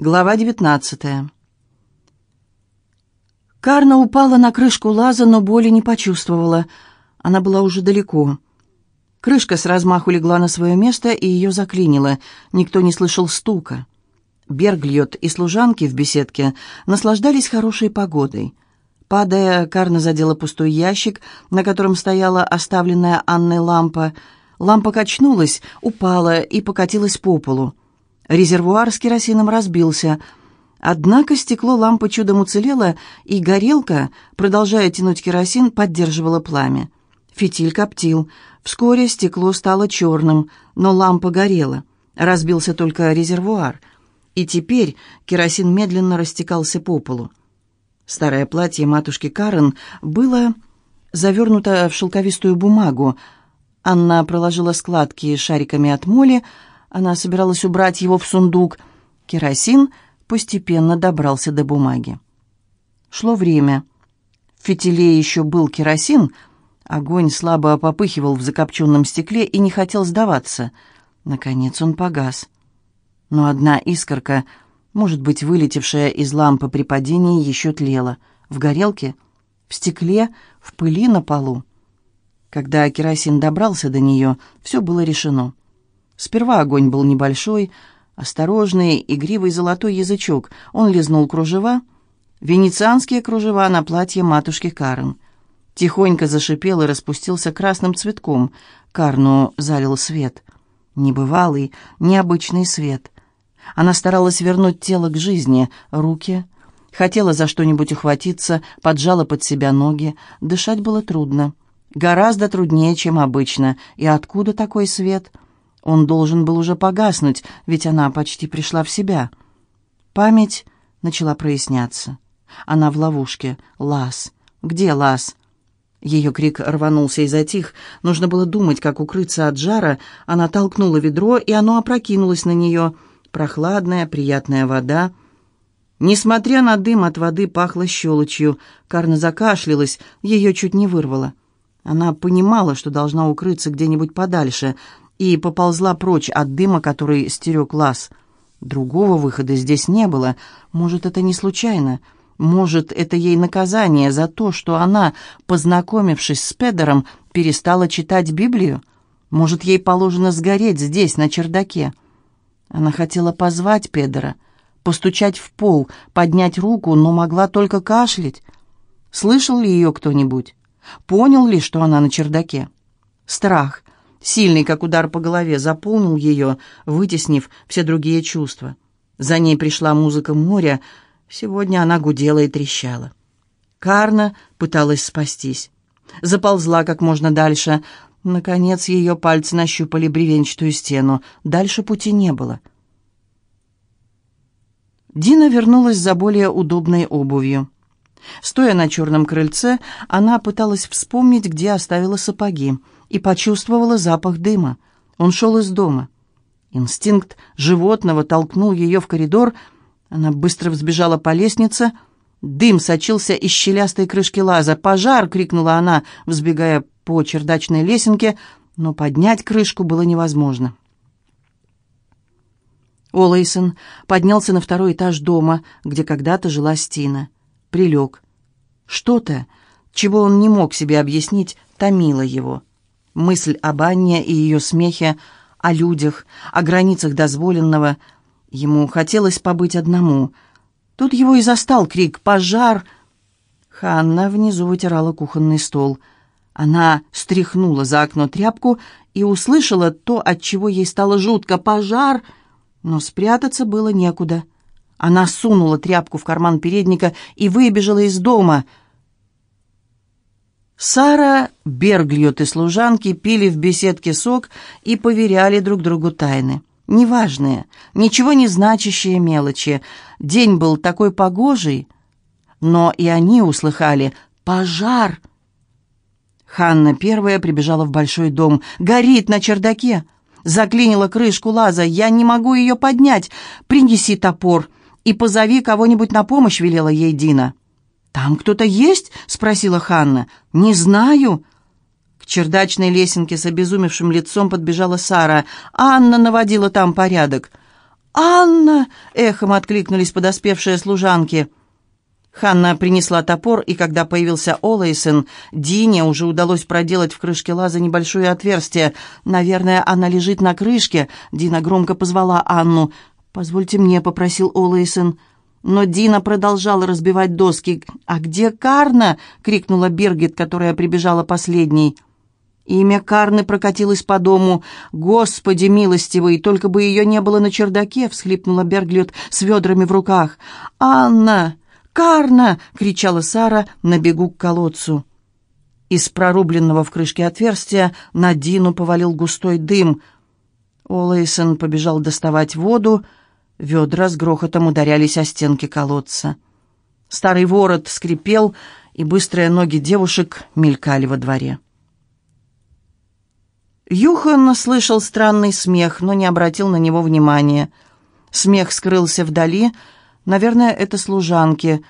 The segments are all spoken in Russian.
Глава 19 Карна упала на крышку лаза, но боли не почувствовала. Она была уже далеко. Крышка с размаху легла на свое место, и ее заклинило. Никто не слышал стука. Бергльот и служанки в беседке наслаждались хорошей погодой. Падая, Карна задела пустой ящик, на котором стояла оставленная Анной лампа. Лампа качнулась, упала и покатилась по полу. Резервуар с керосином разбился. Однако стекло лампы чудом уцелело, и горелка, продолжая тянуть керосин, поддерживала пламя. Фитиль коптил. Вскоре стекло стало черным, но лампа горела. Разбился только резервуар. И теперь керосин медленно растекался по полу. Старое платье матушки Карен было завернуто в шелковистую бумагу. Анна проложила складки шариками от моли, она собиралась убрать его в сундук. Керосин постепенно добрался до бумаги. Шло время. В фитиле еще был керосин. Огонь слабо попыхивал в закопченном стекле и не хотел сдаваться. Наконец он погас. Но одна искорка, может быть, вылетевшая из лампы при падении, еще тлела. В горелке, в стекле, в пыли на полу. Когда керосин добрался до нее, все было решено. Сперва огонь был небольшой, осторожный, игривый золотой язычок. Он лизнул кружева, венецианские кружева на платье матушки Карен. Тихонько зашипел и распустился красным цветком. Карну залил свет. Небывалый, необычный свет. Она старалась вернуть тело к жизни, руки. Хотела за что-нибудь ухватиться, поджала под себя ноги. Дышать было трудно. Гораздо труднее, чем обычно. И откуда такой свет — он должен был уже погаснуть, ведь она почти пришла в себя. Память начала проясняться. Она в ловушке. Лас. Где Лас? Ее крик рванулся и затих. Нужно было думать, как укрыться от жара. Она толкнула ведро, и оно опрокинулось на нее. Прохладная, приятная вода. Несмотря на дым, от воды пахло щелочью. Карна закашлялась, ее чуть не вырвало. Она понимала, что должна укрыться где-нибудь подальше, и поползла прочь от дыма, который стерег лаз. Другого выхода здесь не было. Может, это не случайно. Может, это ей наказание за то, что она, познакомившись с Педером, перестала читать Библию? Может, ей положено сгореть здесь, на чердаке? Она хотела позвать Педера, постучать в пол, поднять руку, но могла только кашлять. Слышал ли ее кто-нибудь? Понял ли, что она на чердаке? Страх, сильный, как удар по голове, заполнил ее, вытеснив все другие чувства. За ней пришла музыка моря, сегодня она гудела и трещала. Карна пыталась спастись. Заползла как можно дальше. Наконец ее пальцы нащупали бревенчатую стену. Дальше пути не было. Дина вернулась за более удобной обувью. Стоя на черном крыльце, она пыталась вспомнить, где оставила сапоги и почувствовала запах дыма. Он шел из дома. Инстинкт животного толкнул ее в коридор. Она быстро взбежала по лестнице. Дым сочился из щелястой крышки лаза. «Пожар!» — крикнула она, взбегая по чердачной лесенке, но поднять крышку было невозможно. Олэйсон поднялся на второй этаж дома, где когда-то жила Стина. Прилег. Что-то, чего он не мог себе объяснить, томило его. Мысль об Анне и ее смехе, о людях, о границах дозволенного. Ему хотелось побыть одному. Тут его и застал крик «Пожар!». Ханна внизу вытирала кухонный стол. Она стряхнула за окно тряпку и услышала то, от чего ей стало жутко «Пожар!», но спрятаться было некуда. Она сунула тряпку в карман передника и выбежала из дома — Сара, Бергльот и служанки пили в беседке сок и поверяли друг другу тайны. Неважные, ничего не значащие мелочи. День был такой погожий, но и они услыхали «пожар». Ханна первая прибежала в большой дом. «Горит на чердаке!» Заклинила крышку лаза. «Я не могу ее поднять! Принеси топор и позови кого-нибудь на помощь», — велела ей Дина. «Там кто-то есть?» — спросила Ханна. «Не знаю». К чердачной лесенке с обезумевшим лицом подбежала Сара. Анна наводила там порядок. «Анна!» — эхом откликнулись подоспевшие служанки. Ханна принесла топор, и когда появился Олэйсон, Дине уже удалось проделать в крышке лаза небольшое отверстие. «Наверное, она лежит на крышке», — Дина громко позвала Анну. «Позвольте мне», — попросил Олэйсон. Но Дина продолжала разбивать доски. «А где Карна?» — крикнула Бергет, которая прибежала последней. Имя Карны прокатилось по дому. «Господи милостивый, только бы ее не было на чердаке!» — всхлипнула Берглет с ведрами в руках. «Анна! Карна!» — кричала Сара на бегу к колодцу. Из прорубленного в крышке отверстия на Дину повалил густой дым. Олэйсон побежал доставать воду. Ведра с грохотом ударялись о стенки колодца. Старый ворот скрипел, и быстрые ноги девушек мелькали во дворе. Юхан слышал странный смех, но не обратил на него внимания. Смех скрылся вдали. Наверное, это служанки.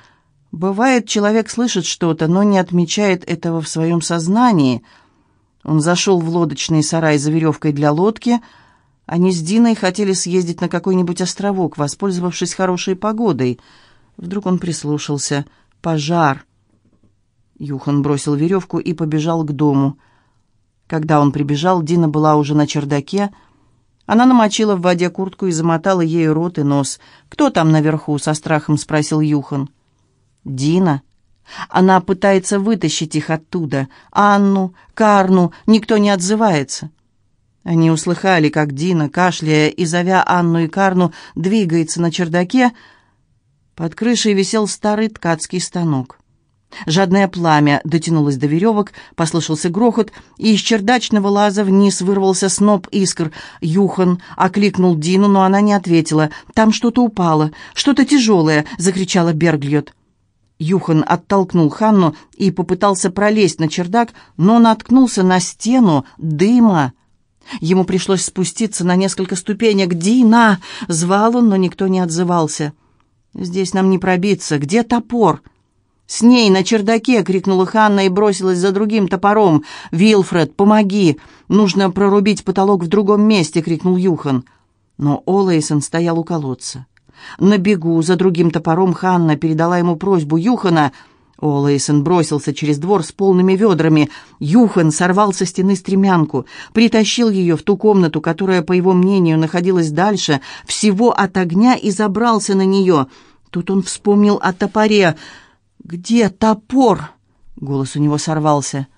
Бывает, человек слышит что-то, но не отмечает этого в своем сознании. Он зашел в лодочный сарай за веревкой для лодки. Они с Диной хотели съездить на какой-нибудь островок, воспользовавшись хорошей погодой. Вдруг он прислушался. «Пожар!» Юхан бросил веревку и побежал к дому. Когда он прибежал, Дина была уже на чердаке. Она намочила в воде куртку и замотала ею рот и нос. «Кто там наверху?» — со страхом спросил Юхан. «Дина. Она пытается вытащить их оттуда. Анну, Карну, никто не отзывается». Они услыхали, как Дина, кашляя и зовя Анну и Карну, двигается на чердаке. Под крышей висел старый ткацкий станок. Жадное пламя дотянулось до веревок, послышался грохот, и из чердачного лаза вниз вырвался сноп искр. Юхан окликнул Дину, но она не ответила. «Там что-то упало, что-то тяжелое!» — закричала Бергльот. Юхан оттолкнул Ханну и попытался пролезть на чердак, но наткнулся на стену дыма. Ему пришлось спуститься на несколько ступенек. «Дина!» — звал он, но никто не отзывался. «Здесь нам не пробиться. Где топор?» «С ней на чердаке!» — крикнула Ханна и бросилась за другим топором. «Вилфред, помоги! Нужно прорубить потолок в другом месте!» — крикнул Юхан. Но Олэйсон стоял у колодца. На бегу за другим топором Ханна передала ему просьбу Юхана. Олэйсон бросился через двор с полными ведрами. Юхан сорвал со стены стремянку, притащил ее в ту комнату, которая, по его мнению, находилась дальше, всего от огня и забрался на нее. Тут он вспомнил о топоре — «Где топор?» Голос у него сорвался.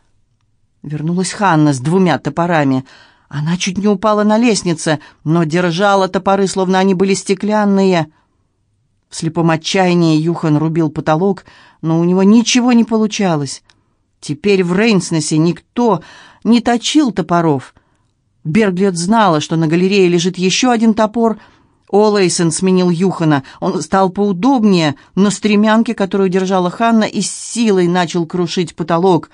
Вернулась Ханна с двумя топорами. Она чуть не упала на лестнице, но держала топоры, словно они были стеклянные. В слепом отчаянии Юхан рубил потолок, но у него ничего не получалось. Теперь в Рейнснесе никто не точил топоров. Берглет знала, что на галерее лежит еще один топор — Олэйсон сменил Юхана. Он стал поудобнее, но стремянки, которую держала Ханна, и с силой начал крушить потолок.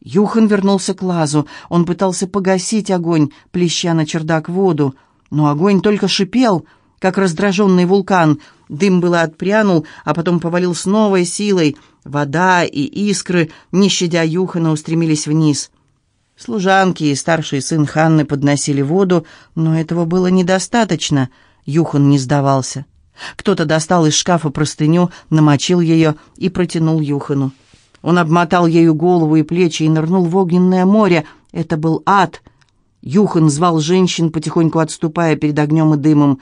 Юхан вернулся к лазу. Он пытался погасить огонь, плеща на чердак воду. Но огонь только шипел, как раздраженный вулкан. Дым было отпрянул, а потом повалил с новой силой. Вода и искры, не щадя Юхана, устремились вниз. Служанки и старший сын Ханны подносили воду, но этого было недостаточно — Юхан не сдавался. Кто-то достал из шкафа простыню, намочил ее и протянул Юхану. Он обмотал ею голову и плечи и нырнул в огненное море. Это был ад. Юхан звал женщин, потихоньку отступая перед огнем и дымом.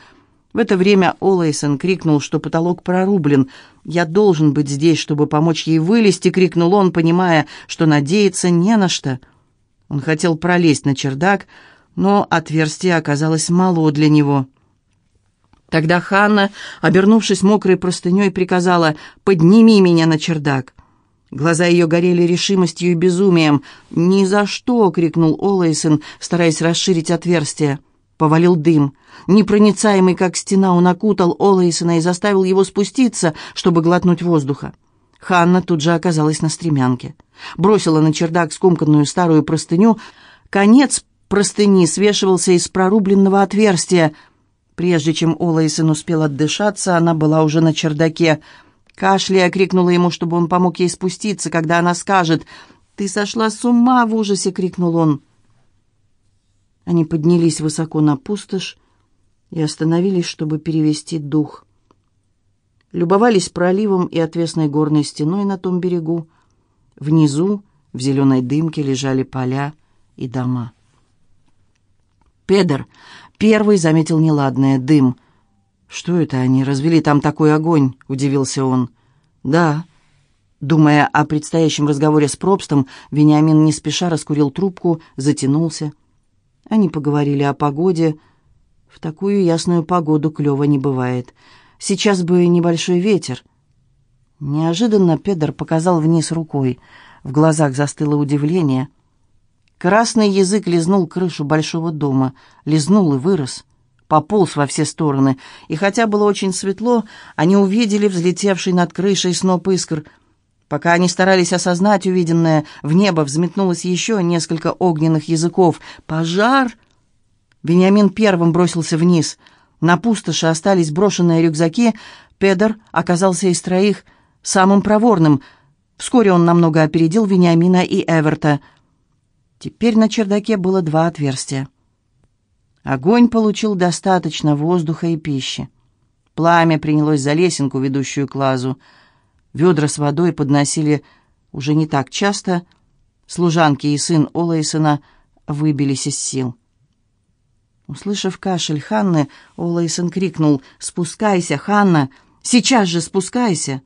В это время Олэйсон крикнул, что потолок прорублен. «Я должен быть здесь, чтобы помочь ей вылезти!» — крикнул он, понимая, что надеяться не на что. Он хотел пролезть на чердак, но отверстие оказалось мало для него. Тогда Ханна, обернувшись мокрой простыней, приказала «Подними меня на чердак». Глаза ее горели решимостью и безумием. «Ни за что!» — крикнул Олэйсон, стараясь расширить отверстие. Повалил дым. Непроницаемый, как стена, он окутал Олэйсона и заставил его спуститься, чтобы глотнуть воздуха. Ханна тут же оказалась на стремянке. Бросила на чердак скомканную старую простыню. Конец простыни свешивался из прорубленного отверстия — Прежде чем Олэйсон успел отдышаться, она была уже на чердаке. Кашляя крикнула ему, чтобы он помог ей спуститься, когда она скажет «Ты сошла с ума!» — в ужасе крикнул он. Они поднялись высоко на пустошь и остановились, чтобы перевести дух. Любовались проливом и отвесной горной стеной на том берегу. Внизу, в зеленой дымке, лежали поля и дома. Педер первый заметил неладное — дым. «Что это они, развели там такой огонь?» — удивился он. «Да». Думая о предстоящем разговоре с Пробстом, Вениамин не спеша раскурил трубку, затянулся. Они поговорили о погоде. В такую ясную погоду клёво не бывает. Сейчас бы небольшой ветер. Неожиданно Педер показал вниз рукой. В глазах застыло удивление — Красный язык лизнул крышу большого дома, лизнул и вырос, пополз во все стороны, и хотя было очень светло, они увидели взлетевший над крышей сноп искр. Пока они старались осознать увиденное, в небо взметнулось еще несколько огненных языков. «Пожар!» Вениамин первым бросился вниз. На пустоши остались брошенные рюкзаки. Педер оказался из троих самым проворным. Вскоре он намного опередил Вениамина и Эверта — Теперь на чердаке было два отверстия. Огонь получил достаточно воздуха и пищи. Пламя принялось за лесенку, ведущую к лазу. Ведра с водой подносили уже не так часто. Служанки и сын Олэйсона выбились из сил. Услышав кашель Ханны, Олэйсон крикнул «Спускайся, Ханна! Сейчас же спускайся!»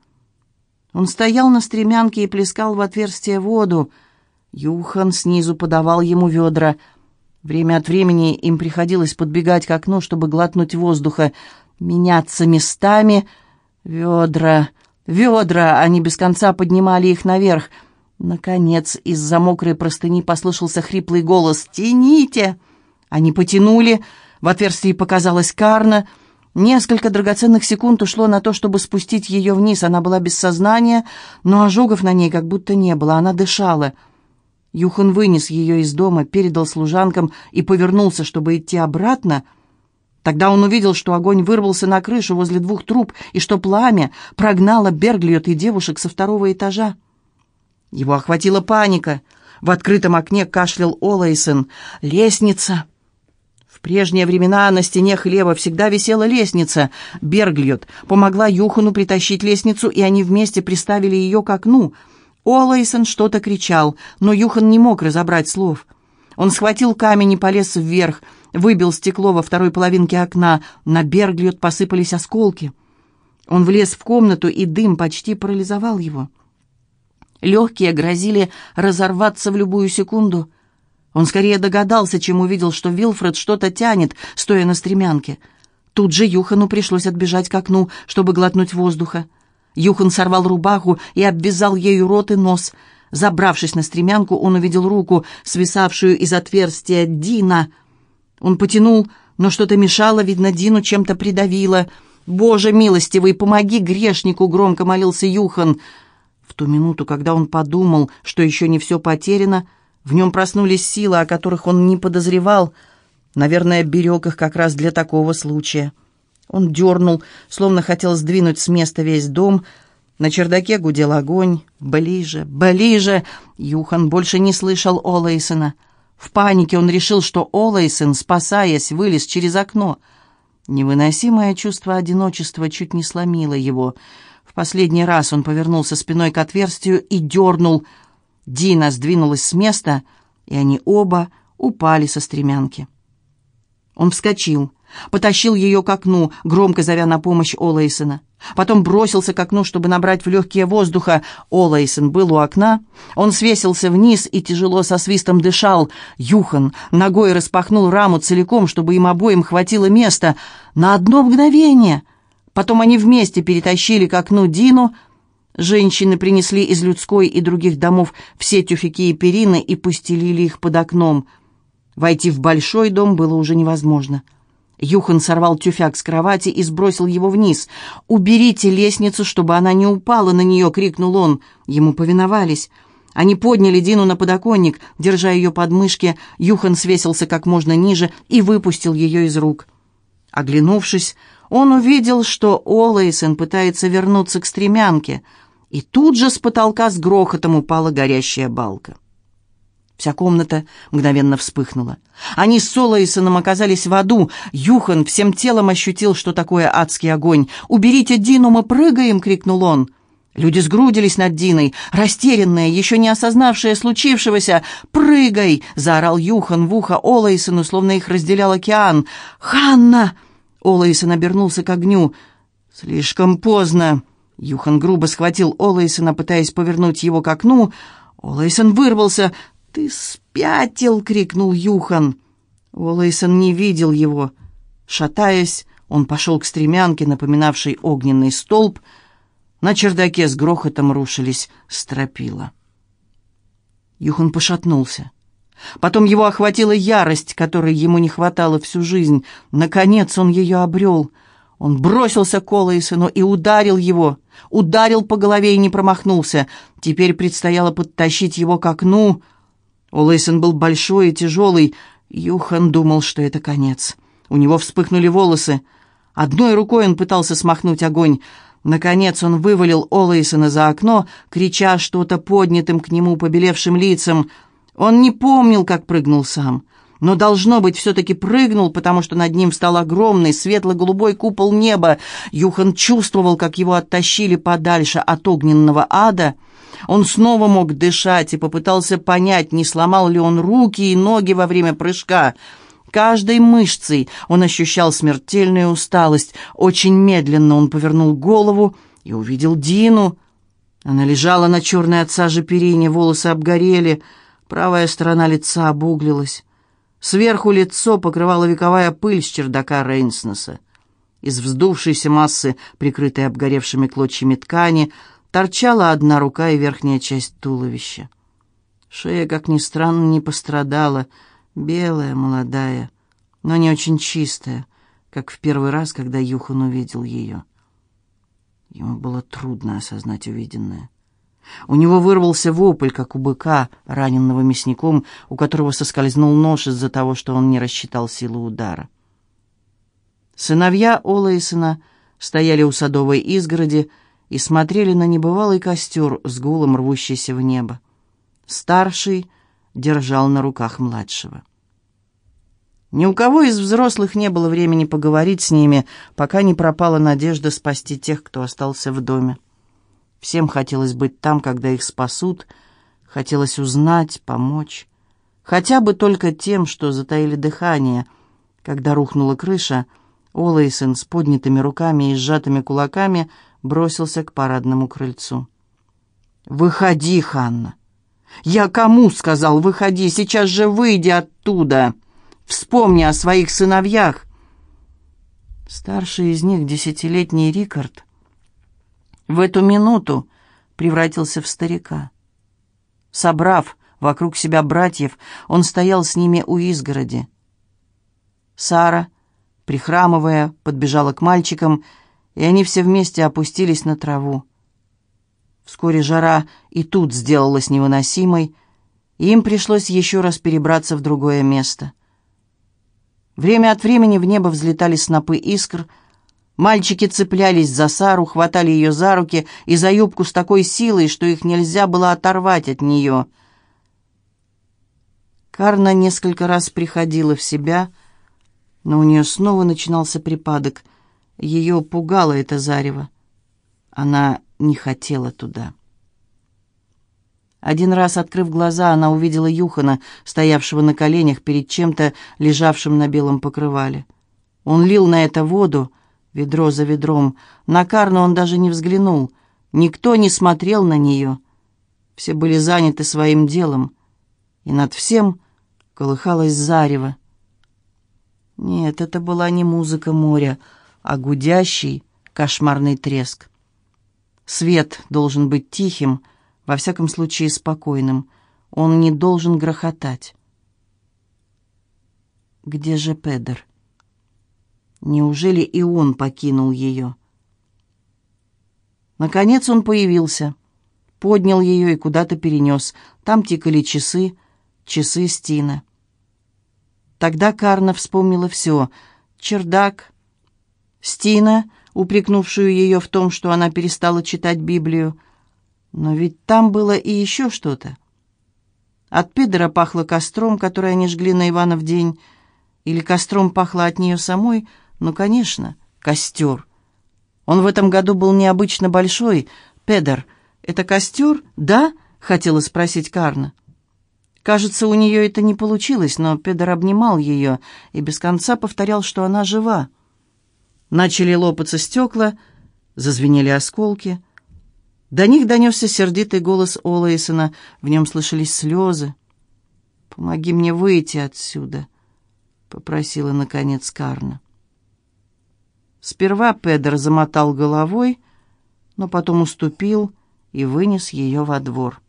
Он стоял на стремянке и плескал в отверстие воду — Юхан снизу подавал ему ведра. Время от времени им приходилось подбегать к окну, чтобы глотнуть воздуха, меняться местами. Ведра, ведра, они без конца поднимали их наверх. Наконец, из-за мокрой простыни послышался хриплый голос «Тяните!». Они потянули, в отверстии показалась Карна. Несколько драгоценных секунд ушло на то, чтобы спустить ее вниз. Она была без сознания, но ожогов на ней как будто не было, она дышала. Юхан вынес ее из дома, передал служанкам и повернулся, чтобы идти обратно. Тогда он увидел, что огонь вырвался на крышу возле двух труб и что пламя прогнало Берглиот и девушек со второго этажа. Его охватила паника. В открытом окне кашлял Олайсон. «Лестница!» В прежние времена на стене хлеба всегда висела лестница. Берглиот помогла Юхану притащить лестницу, и они вместе приставили ее к окну — Олайсон что-то кричал, но Юхан не мог разобрать слов. Он схватил камень и полез вверх, выбил стекло во второй половинке окна, на Берглет посыпались осколки. Он влез в комнату, и дым почти парализовал его. Легкие грозили разорваться в любую секунду. Он скорее догадался, чем увидел, что Вилфред что-то тянет, стоя на стремянке. Тут же Юхану пришлось отбежать к окну, чтобы глотнуть воздуха. Юхан сорвал рубаху и обвязал ею рот и нос. Забравшись на стремянку, он увидел руку, свисавшую из отверстия Дина. Он потянул, но что-то мешало, видно, Дину чем-то придавило. «Боже милостивый, помоги грешнику!» — громко молился Юхан. В ту минуту, когда он подумал, что еще не все потеряно, в нем проснулись силы, о которых он не подозревал. Наверное, берег их как раз для такого случая. Он дернул, словно хотел сдвинуть с места весь дом. На чердаке гудел огонь. Ближе, ближе. Юхан больше не слышал Олэйсона. В панике он решил, что Олэйсон, спасаясь, вылез через окно. Невыносимое чувство одиночества чуть не сломило его. В последний раз он повернулся спиной к отверстию и дернул. Дина сдвинулась с места, и они оба упали со стремянки. Он вскочил потащил ее к окну, громко зовя на помощь Олэйсона. Потом бросился к окну, чтобы набрать в легкие воздуха. Олэйсон был у окна. Он свесился вниз и тяжело со свистом дышал. Юхан ногой распахнул раму целиком, чтобы им обоим хватило места. На одно мгновение. Потом они вместе перетащили к окну Дину. Женщины принесли из людской и других домов все тюфяки и перины и постелили их под окном. Войти в большой дом было уже невозможно. Юхан сорвал тюфяк с кровати и сбросил его вниз. «Уберите лестницу, чтобы она не упала на нее!» — крикнул он. Ему повиновались. Они подняли Дину на подоконник, держа ее под мышки. Юхан свесился как можно ниже и выпустил ее из рук. Оглянувшись, он увидел, что Олэйсон пытается вернуться к стремянке, и тут же с потолка с грохотом упала горящая балка. Вся комната мгновенно вспыхнула. Они с Солоисоном оказались в аду. Юхан всем телом ощутил, что такое адский огонь. «Уберите Дину, мы прыгаем!» — крикнул он. Люди сгрудились над Диной, растерянные, еще не осознавшие случившегося. «Прыгай!» — заорал Юхан в ухо Олаисону, словно их разделял океан. «Ханна!» — Олаисон обернулся к огню. «Слишком поздно!» Юхан грубо схватил Олаисона, пытаясь повернуть его к окну. Олаисон вырвался. «Ты спятил!» — крикнул Юхан. Олаисон не видел его. Шатаясь, он пошел к стремянке, напоминавшей огненный столб. На чердаке с грохотом рушились стропила. Юхан пошатнулся. Потом его охватила ярость, которой ему не хватало всю жизнь. Наконец он ее обрел. Он бросился к Олаисону и ударил его. Ударил по голове и не промахнулся. Теперь предстояло подтащить его к окну — Олэйсон был большой и тяжелый. Юхан думал, что это конец. У него вспыхнули волосы. Одной рукой он пытался смахнуть огонь. Наконец он вывалил Олэйсона за окно, крича что-то поднятым к нему побелевшим лицам. Он не помнил, как прыгнул сам. Но, должно быть, все-таки прыгнул, потому что над ним встал огромный светло-голубой купол неба. Юхан чувствовал, как его оттащили подальше от огненного ада — он снова мог дышать и попытался понять, не сломал ли он руки и ноги во время прыжка. Каждой мышцей он ощущал смертельную усталость. Очень медленно он повернул голову и увидел Дину. Она лежала на черной от сажи перине, волосы обгорели, правая сторона лица обуглилась. Сверху лицо покрывала вековая пыль с чердака Рейнснеса. Из вздувшейся массы, прикрытой обгоревшими клочьями ткани, торчала одна рука и верхняя часть туловища. Шея, как ни странно, не пострадала, белая, молодая, но не очень чистая, как в первый раз, когда Юхан увидел ее. Ему было трудно осознать увиденное. У него вырвался вопль, как у быка, раненного мясником, у которого соскользнул нож из-за того, что он не рассчитал силу удара. Сыновья Олаисона стояли у садовой изгороди, и смотрели на небывалый костер с гулом, рвущийся в небо. Старший держал на руках младшего. Ни у кого из взрослых не было времени поговорить с ними, пока не пропала надежда спасти тех, кто остался в доме. Всем хотелось быть там, когда их спасут, хотелось узнать, помочь. Хотя бы только тем, что затаили дыхание. Когда рухнула крыша, Олэйсон с поднятыми руками и сжатыми кулаками бросился к парадному крыльцу. «Выходи, Ханна!» «Я кому?» — сказал. «Выходи, сейчас же выйди оттуда! Вспомни о своих сыновьях!» Старший из них, десятилетний Рикард, в эту минуту превратился в старика. Собрав вокруг себя братьев, он стоял с ними у изгороди. Сара, прихрамывая, подбежала к мальчикам и они все вместе опустились на траву. Вскоре жара и тут сделалась невыносимой, и им пришлось еще раз перебраться в другое место. Время от времени в небо взлетали снопы искр, мальчики цеплялись за Сару, хватали ее за руки и за юбку с такой силой, что их нельзя было оторвать от нее. Карна несколько раз приходила в себя, но у нее снова начинался припадок — ее пугало это зарево. Она не хотела туда. Один раз, открыв глаза, она увидела Юхана, стоявшего на коленях перед чем-то, лежавшим на белом покрывале. Он лил на это воду, ведро за ведром. На Карну он даже не взглянул. Никто не смотрел на нее. Все были заняты своим делом. И над всем колыхалось зарево. Нет, это была не музыка моря, а гудящий, кошмарный треск. Свет должен быть тихим, во всяком случае спокойным. Он не должен грохотать. Где же Педер? Неужели и он покинул ее? Наконец он появился, поднял ее и куда-то перенес. Там тикали часы, часы Стина. Тогда Карна вспомнила все. Чердак, Стина, упрекнувшую ее в том, что она перестала читать Библию. Но ведь там было и еще что-то. От Педера пахло костром, который они жгли на Ивана в день. Или костром пахло от нее самой? Ну, конечно, костер. Он в этом году был необычно большой. Педер, это костер, да? Хотела спросить Карна. Кажется, у нее это не получилось, но Педер обнимал ее и без конца повторял, что она жива. Начали лопаться стекла, зазвенели осколки. До них донесся сердитый голос Олэйсона, в нем слышались слезы. «Помоги мне выйти отсюда», — попросила, наконец, Карна. Сперва Педер замотал головой, но потом уступил и вынес ее во двор.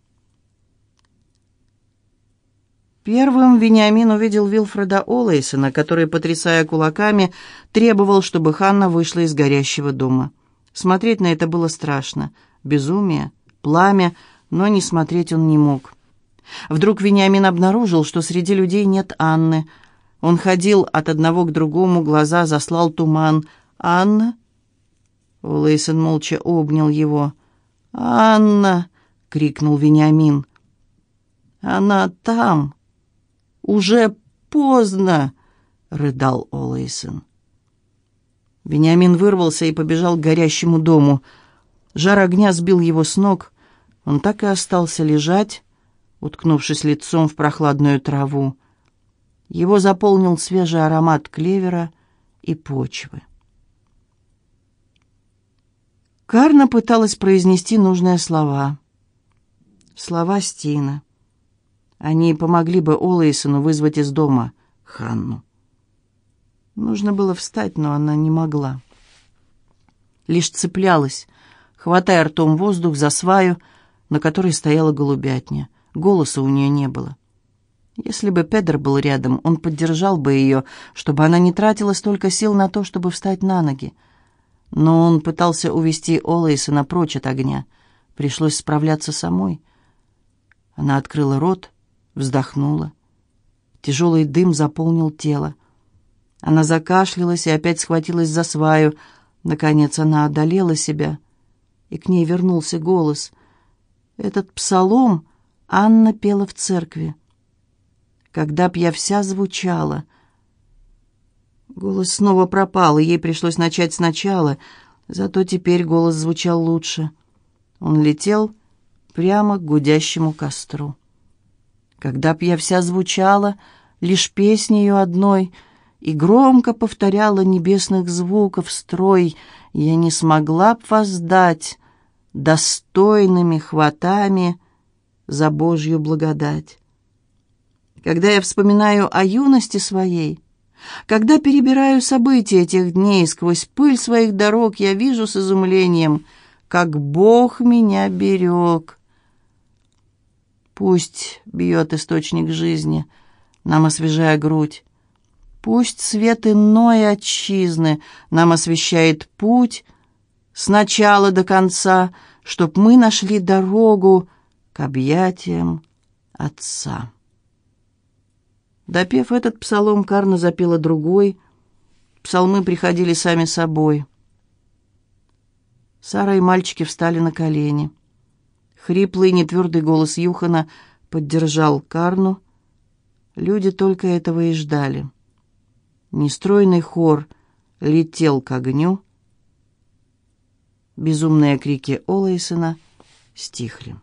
Первым Вениамин увидел Вилфреда Олэйсона, который, потрясая кулаками, требовал, чтобы Ханна вышла из горящего дома. Смотреть на это было страшно. Безумие, пламя, но не смотреть он не мог. Вдруг Вениамин обнаружил, что среди людей нет Анны. Он ходил от одного к другому, глаза заслал туман. «Анна?» Олэйсон молча обнял его. «Анна!» — крикнул Вениамин. «Она там!» «Уже поздно!» — рыдал Олэйсон. Вениамин вырвался и побежал к горящему дому. Жар огня сбил его с ног. Он так и остался лежать, уткнувшись лицом в прохладную траву. Его заполнил свежий аромат клевера и почвы. Карна пыталась произнести нужные слова. Слова Стина. Они помогли бы Олэйсону вызвать из дома Ханну. Нужно было встать, но она не могла. Лишь цеплялась, хватая ртом воздух за сваю, на которой стояла голубятня. Голоса у нее не было. Если бы Педер был рядом, он поддержал бы ее, чтобы она не тратила столько сил на то, чтобы встать на ноги. Но он пытался увести Олэйсона прочь от огня. Пришлось справляться самой. Она открыла рот, вздохнула. Тяжелый дым заполнил тело. Она закашлялась и опять схватилась за сваю. Наконец она одолела себя, и к ней вернулся голос. Этот псалом Анна пела в церкви. Когда б я вся звучала. Голос снова пропал, и ей пришлось начать сначала, зато теперь голос звучал лучше. Он летел прямо к гудящему костру. Когда б я вся звучала, лишь песнею одной, И громко повторяла небесных звуков строй, Я не смогла б воздать достойными хватами За Божью благодать. Когда я вспоминаю о юности своей, Когда перебираю события этих дней Сквозь пыль своих дорог, я вижу с изумлением, Как Бог меня берег, Пусть бьет источник жизни, нам освежая грудь. Пусть свет иной отчизны нам освещает путь с начала до конца, чтоб мы нашли дорогу к объятиям Отца. Допев этот псалом, Карна запела другой. Псалмы приходили сами собой. Сара и мальчики встали на колени. Хриплый, нетвердый голос Юхана поддержал Карну. Люди только этого и ждали. Нестройный хор летел к огню. Безумные крики Олэйсона стихли.